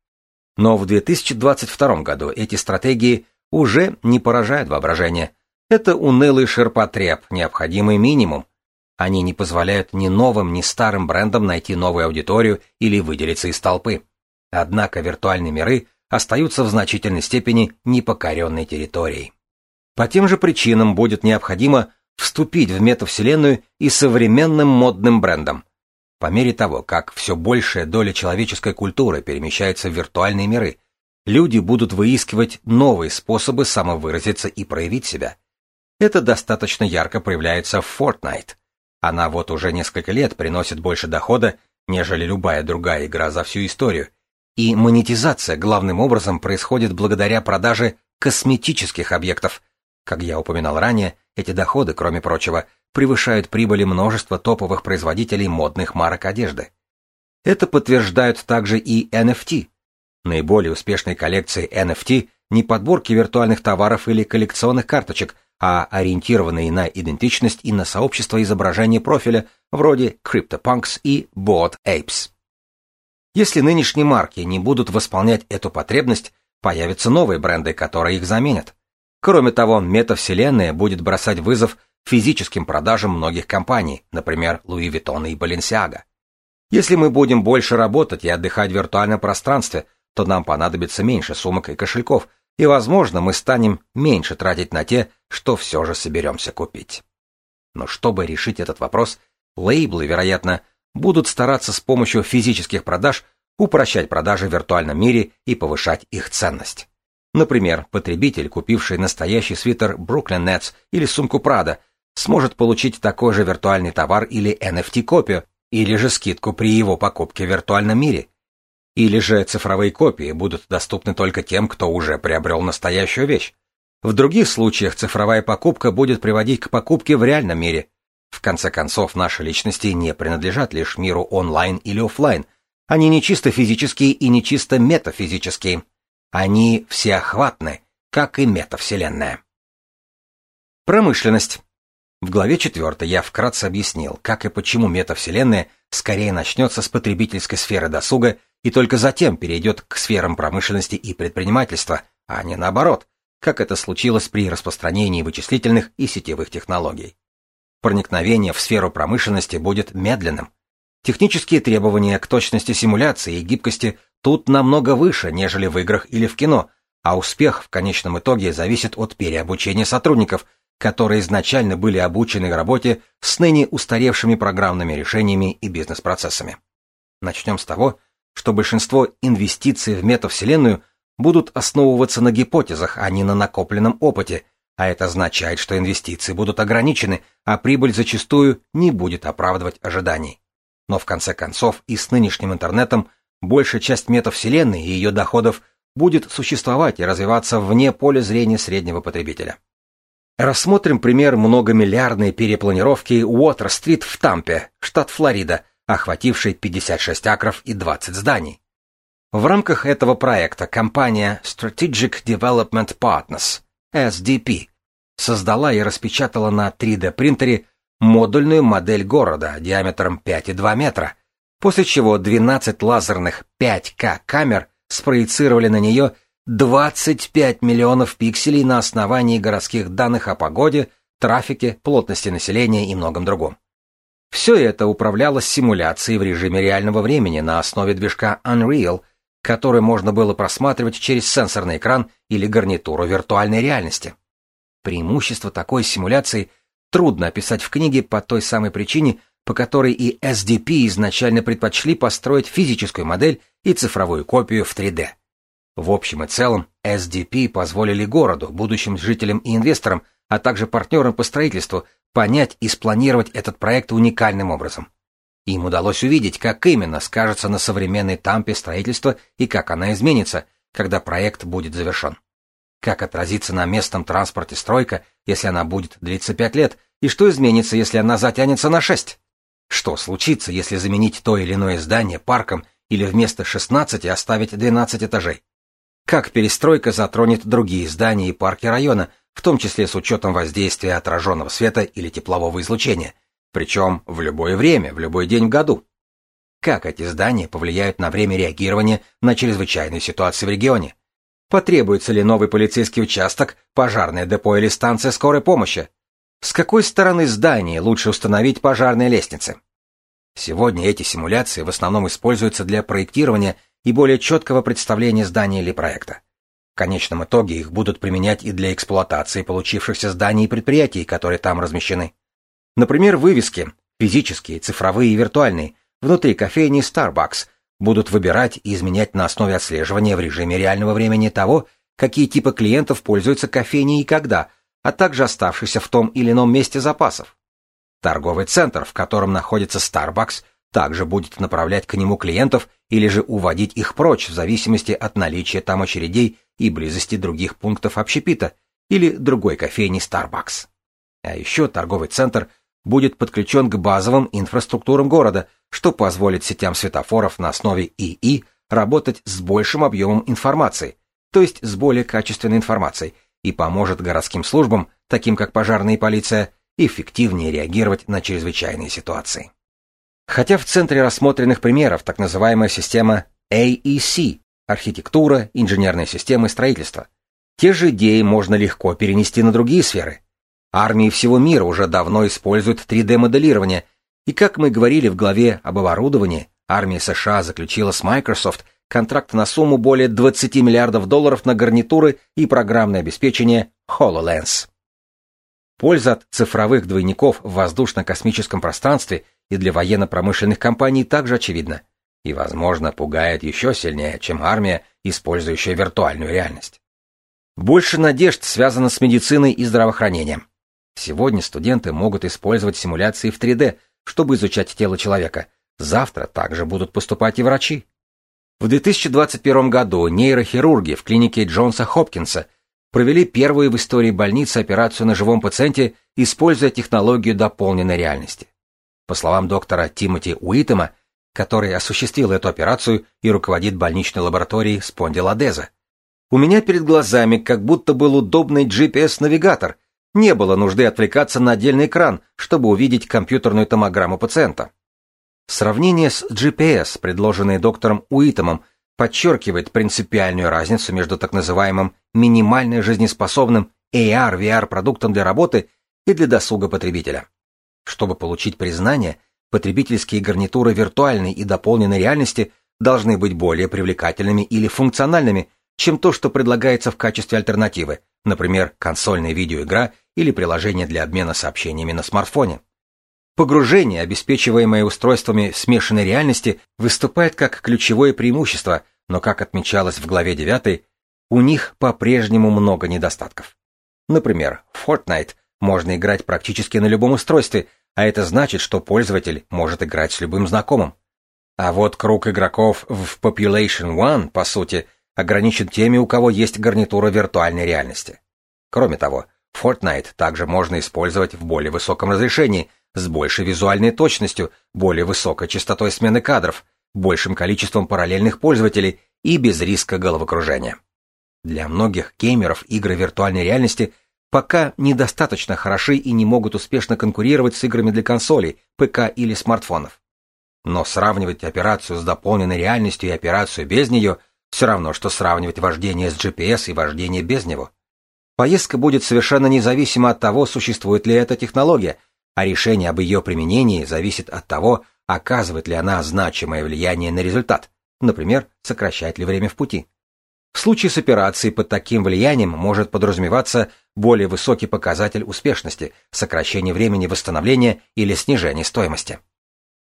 Но в 2022 году эти стратегии уже не поражают воображение, это унылый ширпотреб, необходимый минимум. Они не позволяют ни новым, ни старым брендам найти новую аудиторию или выделиться из толпы. Однако виртуальные миры остаются в значительной степени непокоренной территорией. По тем же причинам будет необходимо вступить в метавселенную и современным модным брендом. По мере того, как все большая доля человеческой культуры перемещается в виртуальные миры, люди будут выискивать новые способы самовыразиться и проявить себя. Это достаточно ярко проявляется в Fortnite. Она вот уже несколько лет приносит больше дохода, нежели любая другая игра за всю историю. И монетизация главным образом происходит благодаря продаже косметических объектов. Как я упоминал ранее, эти доходы, кроме прочего, превышают прибыли множества топовых производителей модных марок одежды. Это подтверждают также и NFT. Наиболее успешные коллекции NFT не подборки виртуальных товаров или коллекционных карточек – а ориентированные на идентичность и на сообщество изображения профиля вроде CryptoPunks и Bored Apes. Если нынешние марки не будут восполнять эту потребность, появятся новые бренды, которые их заменят. Кроме того, метавселенная будет бросать вызов физическим продажам многих компаний, например, Louis Vuitton и Balenciaga. Если мы будем больше работать и отдыхать в виртуальном пространстве, то нам понадобится меньше сумок и кошельков, и, возможно, мы станем меньше тратить на те, что все же соберемся купить. Но чтобы решить этот вопрос, лейблы, вероятно, будут стараться с помощью физических продаж упрощать продажи в виртуальном мире и повышать их ценность. Например, потребитель, купивший настоящий свитер Brooklyn Nets или сумку Prada, сможет получить такой же виртуальный товар или NFT-копию, или же скидку при его покупке в виртуальном мире. Или же цифровые копии будут доступны только тем, кто уже приобрел настоящую вещь. В других случаях цифровая покупка будет приводить к покупке в реальном мире. В конце концов, наши личности не принадлежат лишь миру онлайн или офлайн. Они не чисто физические и не чисто метафизические. Они всеохватны, как и метавселенная. Промышленность. В главе 4 я вкратце объяснил, как и почему метавселенная скорее начнется с потребительской сферы досуга и только затем перейдет к сферам промышленности и предпринимательства, а не наоборот, как это случилось при распространении вычислительных и сетевых технологий. Проникновение в сферу промышленности будет медленным. Технические требования к точности симуляции и гибкости тут намного выше, нежели в играх или в кино, а успех в конечном итоге зависит от переобучения сотрудников, которые изначально были обучены работе с ныне устаревшими программными решениями и бизнес-процессами. Начнем с того, что большинство инвестиций в метавселенную будут основываться на гипотезах, а не на накопленном опыте, а это означает, что инвестиции будут ограничены, а прибыль зачастую не будет оправдывать ожиданий. Но в конце концов и с нынешним интернетом большая часть метавселенной и ее доходов будет существовать и развиваться вне поля зрения среднего потребителя. Рассмотрим пример многомиллиардной перепланировки Уотер-стрит в Тампе, штат Флорида, охватившей 56 акров и 20 зданий. В рамках этого проекта компания Strategic Development Partners, SDP, создала и распечатала на 3D-принтере модульную модель города диаметром 5,2 метра, после чего 12 лазерных 5К камер спроецировали на нее 25 миллионов пикселей на основании городских данных о погоде, трафике, плотности населения и многом другом. Все это управлялось симуляцией в режиме реального времени на основе движка Unreal, который можно было просматривать через сенсорный экран или гарнитуру виртуальной реальности. Преимущество такой симуляции трудно описать в книге по той самой причине, по которой и SDP изначально предпочли построить физическую модель и цифровую копию в 3D. В общем и целом, SDP позволили городу, будущим жителям и инвесторам, а также партнерам по строительству, понять и спланировать этот проект уникальным образом. Им удалось увидеть, как именно скажется на современной тампе строительства и как она изменится, когда проект будет завершен. Как отразится на местном транспорте стройка, если она будет длиться 5 лет, и что изменится, если она затянется на 6? Что случится, если заменить то или иное здание парком или вместо 16 оставить 12 этажей? Как перестройка затронет другие здания и парки района, в том числе с учетом воздействия отраженного света или теплового излучения, причем в любое время, в любой день в году? Как эти здания повлияют на время реагирования на чрезвычайные ситуации в регионе? Потребуется ли новый полицейский участок, пожарное депо или станция скорой помощи? С какой стороны здания лучше установить пожарные лестницы? Сегодня эти симуляции в основном используются для проектирования и более четкого представления здания или проекта. В конечном итоге их будут применять и для эксплуатации получившихся зданий и предприятий, которые там размещены. Например, вывески, физические, цифровые и виртуальные, внутри кофейни Starbucks будут выбирать и изменять на основе отслеживания в режиме реального времени того, какие типы клиентов пользуются кофейней и когда, а также оставшихся в том или ином месте запасов. Торговый центр, в котором находится Starbucks, также будет направлять к нему клиентов или же уводить их прочь в зависимости от наличия там очередей и близости других пунктов общепита или другой кофейни Starbucks. А еще торговый центр будет подключен к базовым инфраструктурам города, что позволит сетям светофоров на основе ИИ работать с большим объемом информации, то есть с более качественной информацией, и поможет городским службам, таким как пожарная и полиция, эффективнее реагировать на чрезвычайные ситуации. Хотя в центре рассмотренных примеров так называемая система AEC – архитектура, инженерная система и строительство. Те же идеи можно легко перенести на другие сферы. Армии всего мира уже давно используют 3D-моделирование, и как мы говорили в главе об оборудовании, армия США заключила с Microsoft – контракт на сумму более 20 миллиардов долларов на гарнитуры и программное обеспечение HoloLens. Польза от цифровых двойников в воздушно-космическом пространстве и для военно-промышленных компаний также очевидна и, возможно, пугает еще сильнее, чем армия, использующая виртуальную реальность. Больше надежд связано с медициной и здравоохранением. Сегодня студенты могут использовать симуляции в 3D, чтобы изучать тело человека. Завтра также будут поступать и врачи. В 2021 году нейрохирурги в клинике Джонса Хопкинса провели первую в истории больницы операцию на живом пациенте, используя технологию дополненной реальности. По словам доктора Тимоти Уитема, который осуществил эту операцию и руководит больничной лабораторией спондилодеза, у меня перед глазами как будто был удобный GPS-навигатор, не было нужды отвлекаться на отдельный экран, чтобы увидеть компьютерную томограмму пациента. Сравнение с GPS, предложенное доктором Уитомом, подчеркивает принципиальную разницу между так называемым минимально жизнеспособным AR-VR продуктом для работы и для досуга потребителя. Чтобы получить признание, потребительские гарнитуры виртуальной и дополненной реальности должны быть более привлекательными или функциональными, чем то, что предлагается в качестве альтернативы, например, консольная видеоигра или приложение для обмена сообщениями на смартфоне. Погружение, обеспечиваемое устройствами смешанной реальности, выступает как ключевое преимущество, но, как отмечалось в главе 9, у них по-прежнему много недостатков. Например, в Fortnite можно играть практически на любом устройстве, а это значит, что пользователь может играть с любым знакомым. А вот круг игроков в Population One, по сути, ограничен теми, у кого есть гарнитура виртуальной реальности. Кроме того, Fortnite также можно использовать в более высоком разрешении, с большей визуальной точностью, более высокой частотой смены кадров, большим количеством параллельных пользователей и без риска головокружения. Для многих геймеров игры виртуальной реальности пока недостаточно хороши и не могут успешно конкурировать с играми для консолей, ПК или смартфонов. Но сравнивать операцию с дополненной реальностью и операцию без нее все равно, что сравнивать вождение с GPS и вождение без него. Поездка будет совершенно независима от того, существует ли эта технология, а решение об ее применении зависит от того, оказывает ли она значимое влияние на результат, например, сокращает ли время в пути. В случае с операцией под таким влиянием может подразумеваться более высокий показатель успешности, сокращение времени восстановления или снижение стоимости.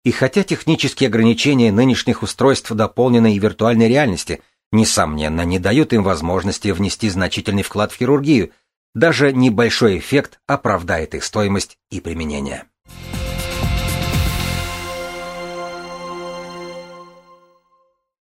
И хотя технические ограничения нынешних устройств дополненной и виртуальной реальности, несомненно, не дают им возможности внести значительный вклад в хирургию, даже небольшой эффект оправдает их стоимость и применение.